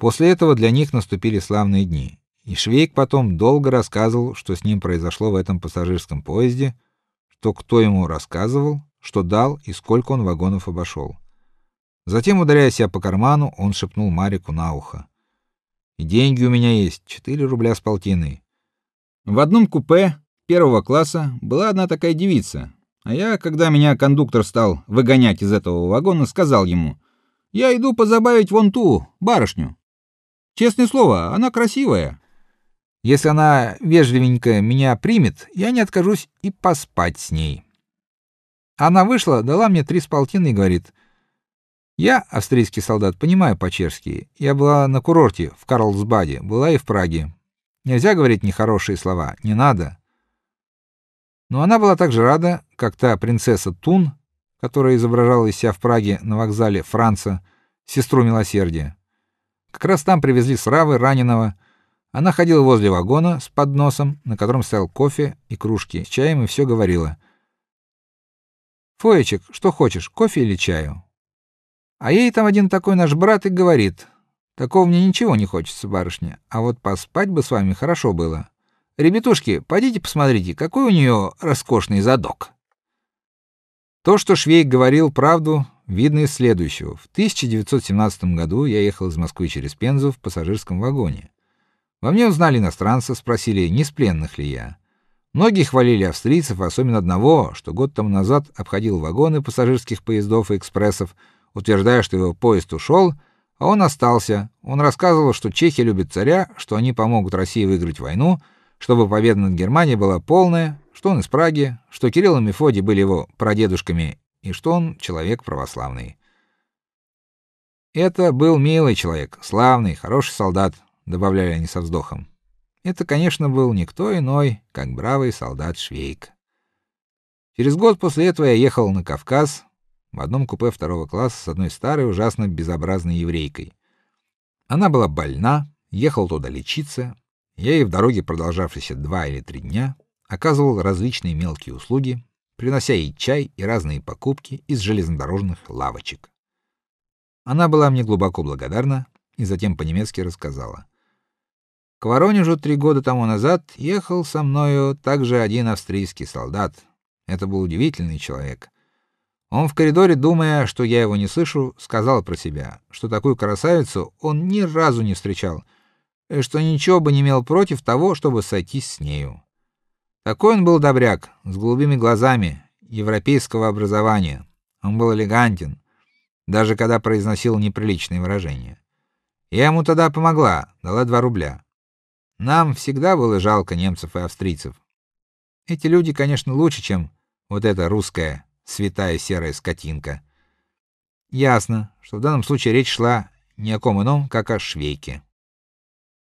После этого для них наступили славные дни. И Швейк потом долго рассказывал, что с ним произошло в этом пассажирском поезде, что кто ему рассказывал, что дал и сколько он вагонов обошел. Затем, ударяя себя по карману, он шепнул Марику на ухо: "И деньги у меня есть, четыре рубля с полтиной. В одном купе первого класса была одна такая девица, а я, когда меня кондуктор стал выгонять из этого вагона, сказал ему: "Я иду позабавить вон ту барышню. Честное слово, она красивая. Если она вежливенько меня примет, я не откажусь и поспать с ней". Она вышла, дала мне три с полтиной и говорит: "Я, австрийский солдат, понимаю по-чешски. Я была на курорте в Карлсбаде, была и в Праге. Нельзя говорить нехорошие слова, не надо. Но она была так же рада, как та принцесса Тун, которая изображала из себя в Праге на вокзале Франца сестру милосердия. Как раз там привезли с Равы раненого. Она ходила возле вагона с подносом, на котором стоял кофе и кружки с чаем, и все говорила: "Фоечек, что хочешь, кофе или чаю?" А ей там один такой наш брат и говорит: Такого мне ничего не хочется, барышня, а вот поспать бы с вами хорошо было. Ребятушки, пойдите посмотрите, какой у нее роскошный задок. То, что Швейк говорил правду, видно из следующего. В 1917 году я ехал из Москвы через Пензу в пассажирском вагоне. Во мне узнали иностранца, спросили, не с пленных ли я. Многие хвалили австрийцев, особенно одного, что год тому назад обходил вагоны пассажирских поездов и экспрессов, утверждая, что его поезд ушел, а он остался. Он рассказывал, что чехи любят царя, что они помогут России выиграть войну, чтобы победа над Германией была полная, что он из Праги, что Кирилл и Мефодий были его прадедушками и что он человек православный. Это был милый человек, славный, хороший солдат, добавляли они со вздохом. Это, конечно, был никто иной, как бравый солдат Швейк. Через год после этого я ехал на Кавказ, в одном купе второго класса с одной старой ужасно безобразной еврейкой. Она была больна, ехал туда лечиться. Я ей в дороге, продолжавшейся два или три дня, оказывал различные мелкие услуги, принося ей чай и разные покупки из железнодорожных лавочек. Она была мне глубоко благодарна и затем по-немецки рассказала: к Воронежу три года тому назад ехал со мною также один австрийский солдат. Это был удивительный человек. Он в коридоре, думая, что я его не слышу, сказал про себя, что такую красавицу он ни разу не встречал, и что ничего бы не имел против того, чтобы сойтись с нею. Такой он был добряк, с голубыми глазами, европейского образования. Он был элегантен, даже когда произносил неприличные выражения. Я ему тогда помогла, дала два рубля. Нам всегда было жалко немцев и австрийцев. Эти люди, конечно, лучше, чем вот эта русская святая серая скотинка. Ясно, что в данном случае речь шла не о ком ином, как о швейке.